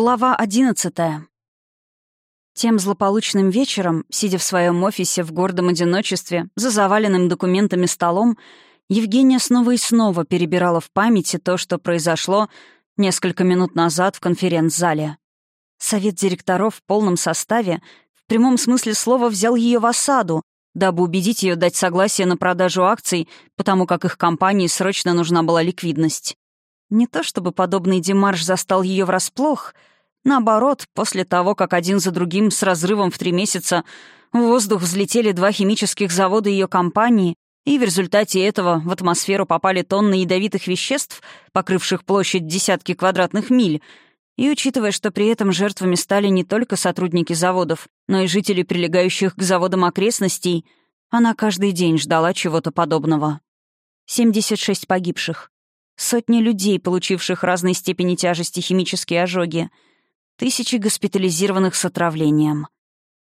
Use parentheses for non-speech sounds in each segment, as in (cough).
Глава одиннадцатая. Тем злополучным вечером, сидя в своем офисе в гордом одиночестве, за заваленным документами столом, Евгения снова и снова перебирала в памяти то, что произошло несколько минут назад в конференц-зале. Совет директоров в полном составе в прямом смысле слова взял ее в осаду, дабы убедить ее дать согласие на продажу акций, потому как их компании срочно нужна была ликвидность. Не то чтобы подобный демарш застал ее врасплох. Наоборот, после того, как один за другим с разрывом в три месяца в воздух взлетели два химических завода ее компании, и в результате этого в атмосферу попали тонны ядовитых веществ, покрывших площадь десятки квадратных миль, и учитывая, что при этом жертвами стали не только сотрудники заводов, но и жители прилегающих к заводам окрестностей, она каждый день ждала чего-то подобного. 76 погибших. Сотни людей, получивших разной степени тяжести химические ожоги. Тысячи госпитализированных с отравлением.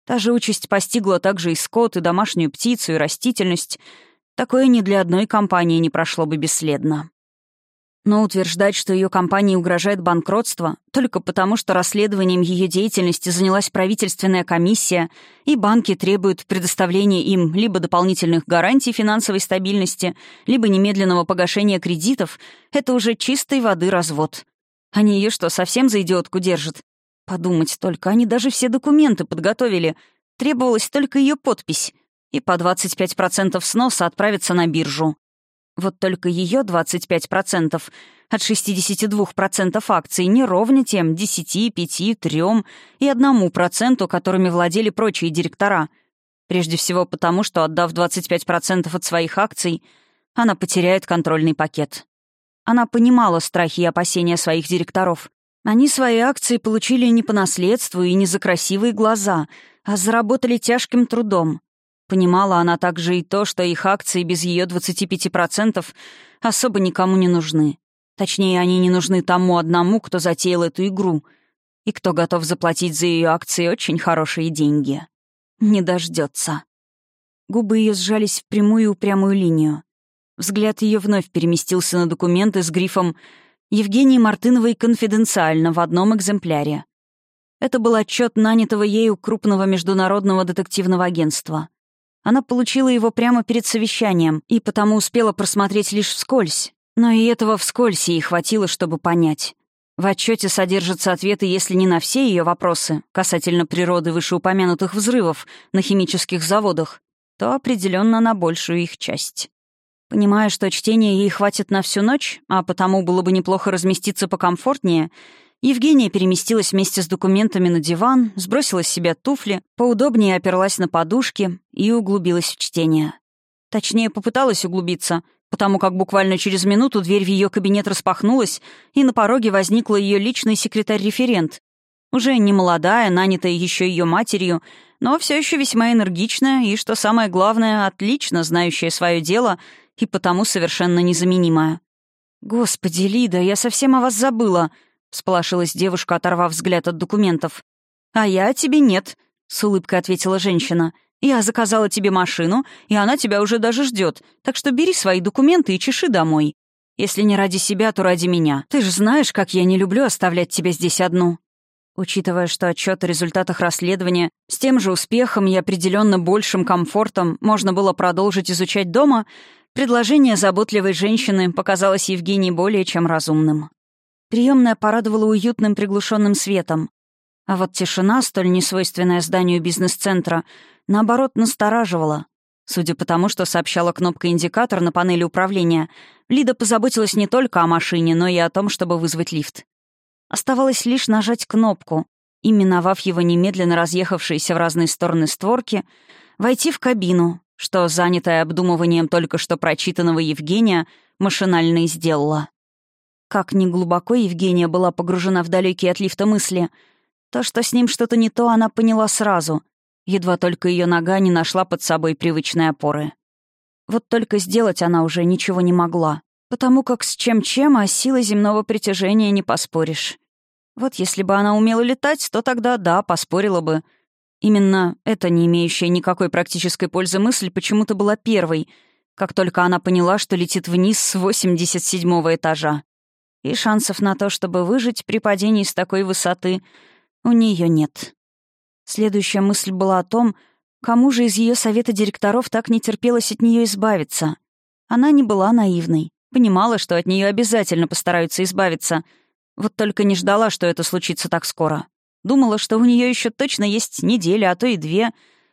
Та же участь постигла также и скот, и домашнюю птицу, и растительность. Такое ни для одной компании не прошло бы бесследно. Но утверждать, что ее компании угрожает банкротство, только потому, что расследованием ее деятельности занялась правительственная комиссия, и банки требуют предоставления им либо дополнительных гарантий финансовой стабильности, либо немедленного погашения кредитов, это уже чистой воды развод. Они ее что, совсем за идиотку держат? Подумать только, они даже все документы подготовили. Требовалась только ее подпись. И по 25% сноса отправиться на биржу. Вот только ее 25% от 62% акций не ровня тем 10, 5, 3 и 1%, которыми владели прочие директора. Прежде всего потому, что, отдав 25% от своих акций, она потеряет контрольный пакет. Она понимала страхи и опасения своих директоров. Они свои акции получили не по наследству и не за красивые глаза, а заработали тяжким трудом. Понимала она также и то, что их акции без ее 25% особо никому не нужны. Точнее, они не нужны тому одному, кто затеял эту игру, и кто готов заплатить за ее акции очень хорошие деньги. Не дождется. Губы ее сжались в прямую упрямую линию. Взгляд ее вновь переместился на документы с грифом «Евгении Мартыновой конфиденциально» в одном экземпляре. Это был отчет нанятого ею крупного международного детективного агентства. Она получила его прямо перед совещанием и потому успела просмотреть лишь вскользь. Но и этого вскользь ей хватило, чтобы понять. В отчете содержатся ответы, если не на все ее вопросы касательно природы вышеупомянутых взрывов на химических заводах, то определенно на большую их часть. Понимая, что чтения ей хватит на всю ночь, а потому было бы неплохо разместиться покомфортнее, Евгения переместилась вместе с документами на диван, сбросила с себя туфли, поудобнее оперлась на подушки и углубилась в чтение. Точнее, попыталась углубиться, потому как буквально через минуту дверь в ее кабинет распахнулась, и на пороге возникла ее личный секретарь-референт. Уже не молодая, нанятая еще ее матерью, но все еще весьма энергичная и, что самое главное, отлично знающая свое дело и потому совершенно незаменимая. «Господи, Лида, я совсем о вас забыла», Всполошилась девушка, оторвав взгляд от документов. «А я тебе нет», — с улыбкой ответила женщина. «Я заказала тебе машину, и она тебя уже даже ждет, так что бери свои документы и чеши домой. Если не ради себя, то ради меня. Ты же знаешь, как я не люблю оставлять тебя здесь одну». Учитывая, что отчет о результатах расследования с тем же успехом и определенно большим комфортом можно было продолжить изучать дома, предложение заботливой женщины показалось Евгении более чем разумным. Приемная порадовала уютным приглушенным светом. А вот тишина, столь несвойственная зданию бизнес-центра, наоборот, настораживала. Судя по тому, что сообщала кнопка-индикатор на панели управления, Лида позаботилась не только о машине, но и о том, чтобы вызвать лифт. Оставалось лишь нажать кнопку и, миновав его немедленно разъехавшиеся в разные стороны створки, войти в кабину, что, занятая обдумыванием только что прочитанного Евгения, машинально и сделала. Как ни глубоко Евгения была погружена в далекие от лифта мысли, то, что с ним что-то не то, она поняла сразу. Едва только ее нога не нашла под собой привычной опоры. Вот только сделать она уже ничего не могла, потому как с чем-чем, а силой земного притяжения не поспоришь. Вот если бы она умела летать, то тогда да, поспорила бы. Именно эта не имеющая никакой практической пользы мысль почему-то была первой, как только она поняла, что летит вниз с 87-го этажа. И шансов на то, чтобы выжить при падении с такой высоты, у нее нет. Следующая мысль была о том, кому же из ее совета директоров так не терпелось от нее избавиться. Она не была наивной, понимала, что от нее обязательно постараются избавиться, вот только не ждала, что это случится так скоро. Думала, что у нее еще точно есть неделя, а то и две.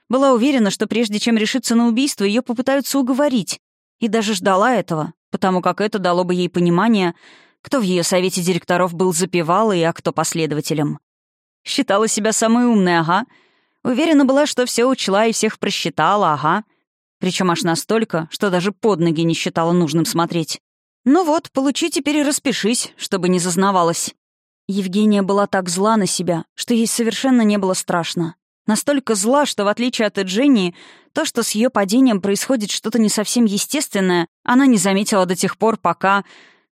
Была уверена, что прежде чем решиться на убийство, ее попытаются уговорить. И даже ждала этого, потому как это дало бы ей понимание, кто в ее совете директоров был запевалой, а кто последователем. Считала себя самой умной, ага. Уверена была, что все учла и всех просчитала, ага. Причем аж настолько, что даже под ноги не считала нужным смотреть. Ну вот, получи теперь и распишись, чтобы не зазнавалась. Евгения была так зла на себя, что ей совершенно не было страшно. Настолько зла, что в отличие от Эджении, то, что с ее падением происходит что-то не совсем естественное, она не заметила до тех пор, пока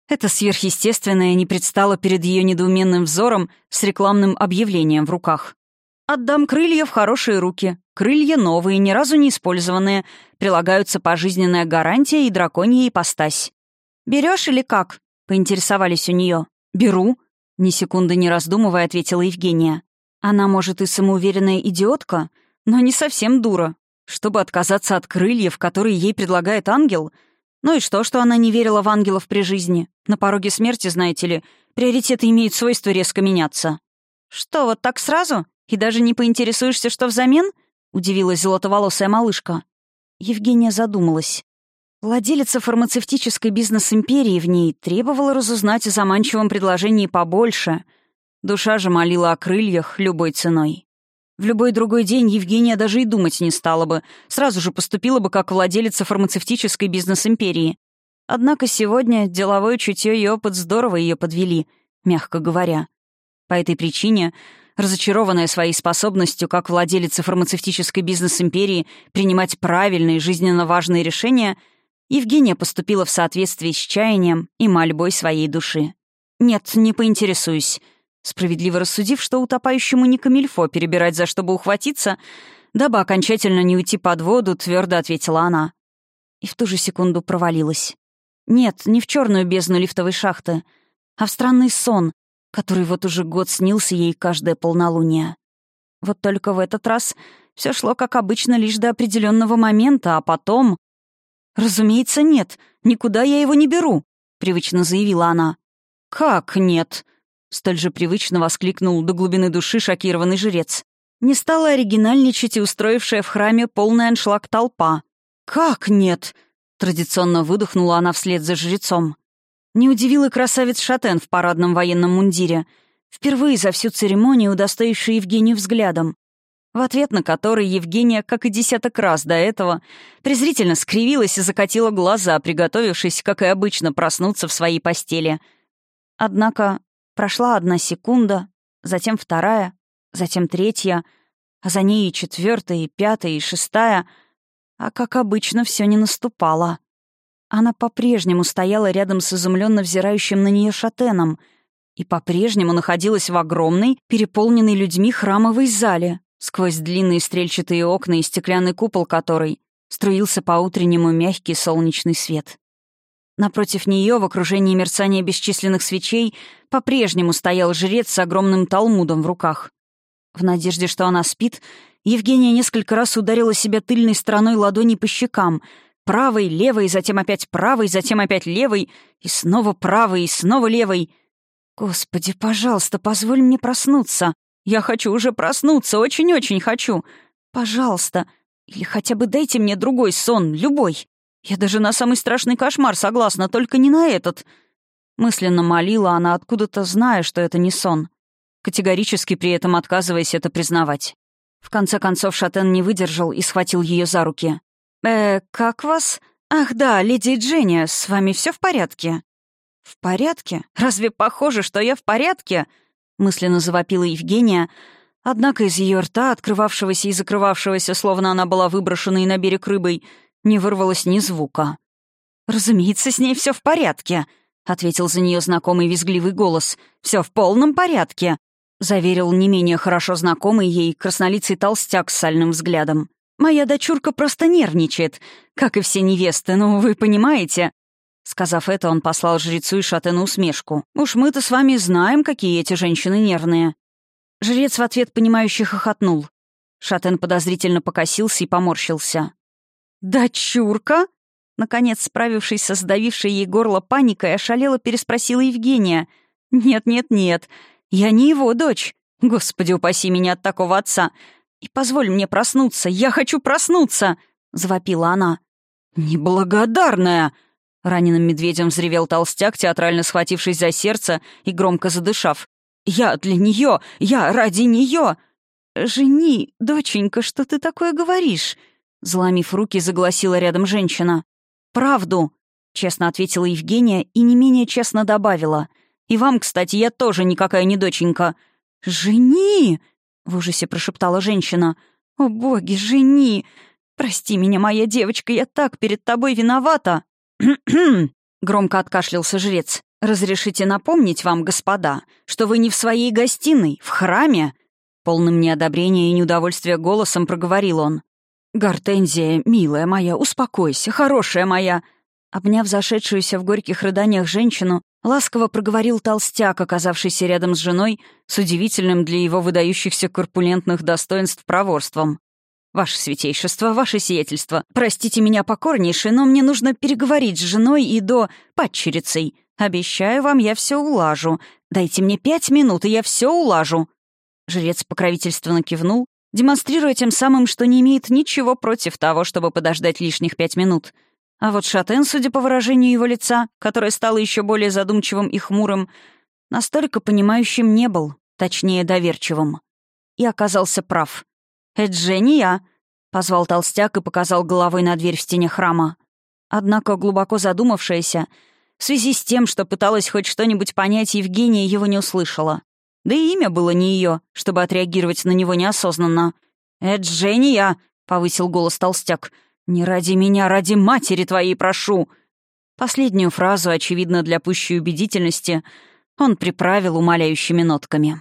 это сверхъестественное не предстало перед ее недоуменным взором с рекламным объявлением в руках. «Отдам крылья в хорошие руки. Крылья новые, ни разу не использованные. Прилагаются пожизненная гарантия и драконья ипостась. Берешь или как?» — поинтересовались у нее. «Беру», — ни секунды не раздумывая ответила Евгения. «Она, может, и самоуверенная идиотка, но не совсем дура. Чтобы отказаться от крыльев, которые ей предлагает ангел — ну и что, что она не верила в ангелов при жизни? На пороге смерти, знаете ли, приоритеты имеют свойство резко меняться. «Что, вот так сразу? И даже не поинтересуешься, что взамен?» — удивилась золотоволосая малышка. Евгения задумалась. Владелица фармацевтической бизнес-империи в ней требовала разузнать о заманчивом предложении побольше. Душа же молила о крыльях любой ценой. В любой другой день Евгения даже и думать не стала бы, сразу же поступила бы как владелица фармацевтической бизнес-империи. Однако сегодня деловое чутье и опыт здорово ее подвели, мягко говоря. По этой причине, разочарованная своей способностью как владелица фармацевтической бизнес-империи принимать правильные жизненно важные решения, Евгения поступила в соответствии с чаянием и мольбой своей души. «Нет, не поинтересуюсь», Справедливо рассудив, что утопающему не камильфо перебирать за что бы ухватиться, дабы окончательно не уйти под воду, твердо ответила она. И в ту же секунду провалилась. Нет, не в черную бездну лифтовой шахты, а в странный сон, который вот уже год снился ей каждое полнолуние. Вот только в этот раз все шло как обычно лишь до определенного момента, а потом... «Разумеется, нет, никуда я его не беру», — привычно заявила она. «Как нет?» Столь же привычно воскликнул до глубины души шокированный жрец. Не стала оригинальничать и устроившая в храме полный аншлаг толпа. «Как нет?» — традиционно выдохнула она вслед за жрецом. Не удивил красавец Шатен в парадном военном мундире, впервые за всю церемонию удостоивший Евгению взглядом, в ответ на который Евгения, как и десяток раз до этого, презрительно скривилась и закатила глаза, приготовившись, как и обычно, проснуться в своей постели. Однако Прошла одна секунда, затем вторая, затем третья, а за ней и четвертая, и пятая, и шестая. А как обычно, все не наступало. Она по-прежнему стояла рядом с изумленно взирающим на нее шатеном и по-прежнему находилась в огромной, переполненной людьми храмовой зале, сквозь длинные стрельчатые окна и стеклянный купол которой струился по-утреннему мягкий солнечный свет. Напротив нее, в окружении мерцания бесчисленных свечей, по-прежнему стоял жрец с огромным талмудом в руках. В надежде, что она спит, Евгения несколько раз ударила себя тыльной стороной ладони по щекам, правой, левой, затем опять правой, затем опять левой, и снова правой, и снова левой. «Господи, пожалуйста, позволь мне проснуться. Я хочу уже проснуться, очень-очень хочу. Пожалуйста. Или хотя бы дайте мне другой сон, любой». Я даже на самый страшный кошмар согласна, только не на этот. Мысленно молила она, откуда-то зная, что это не сон. Категорически при этом отказываясь это признавать. В конце концов Шатен не выдержал и схватил ее за руки. «Э, как вас? Ах да, леди Дженни, с вами все в порядке?» «В порядке? Разве похоже, что я в порядке?» Мысленно завопила Евгения, однако из ее рта, открывавшегося и закрывавшегося, словно она была выброшенной на берег рыбой, не вырвалось ни звука. «Разумеется, с ней все в порядке», — ответил за нее знакомый визгливый голос. Все в полном порядке», — заверил не менее хорошо знакомый ей краснолицый толстяк с сальным взглядом. «Моя дочурка просто нервничает, как и все невесты, ну, вы понимаете». Сказав это, он послал жрецу и шатену усмешку. «Уж мы-то с вами знаем, какие эти женщины нервные». Жрец в ответ понимающе хохотнул. Шатен подозрительно покосился и поморщился. «Дочурка?» Наконец, справившись со сдавившей ей горло паникой, ошалела переспросила Евгения. «Нет-нет-нет, я не его дочь. Господи, упаси меня от такого отца. И позволь мне проснуться, я хочу проснуться!» — завопила она. «Неблагодарная!» — раненым медведем взревел толстяк, театрально схватившись за сердце и громко задышав. «Я для нее! Я ради нее!» «Жени, доченька, что ты такое говоришь?» Заломив руки, загласила рядом женщина. «Правду!» — честно ответила Евгения и не менее честно добавила. «И вам, кстати, я тоже никакая не доченька». «Жени!» — в ужасе прошептала женщина. «О боги, жени! Прости меня, моя девочка, я так перед тобой виновата!» (clears throat) громко откашлялся жрец. «Разрешите напомнить вам, господа, что вы не в своей гостиной, в храме?» Полным неодобрения и неудовольствия голосом проговорил он. «Гортензия, милая моя, успокойся, хорошая моя!» Обняв зашедшуюся в горьких рыданиях женщину, ласково проговорил толстяк, оказавшийся рядом с женой, с удивительным для его выдающихся корпулентных достоинств проворством. «Ваше святейшество, ваше сиятельство, простите меня покорнейше, но мне нужно переговорить с женой и до... падчерицей. Обещаю вам, я все улажу. Дайте мне пять минут, и я все улажу». Жрец покровительственно кивнул, демонстрируя тем самым, что не имеет ничего против того, чтобы подождать лишних пять минут. А вот Шатен, судя по выражению его лица, которое стало еще более задумчивым и хмурым, настолько понимающим не был, точнее, доверчивым. И оказался прав. «Это же не я», — позвал толстяк и показал головой на дверь в стене храма. Однако, глубоко задумавшаяся, в связи с тем, что пыталась хоть что-нибудь понять, Евгения его не услышала. Да и имя было не ее, чтобы отреагировать на него неосознанно. «Это Женя я», — повысил голос толстяк. «Не ради меня, ради матери твоей прошу». Последнюю фразу, очевидно, для пущей убедительности, он приправил умоляющими нотками.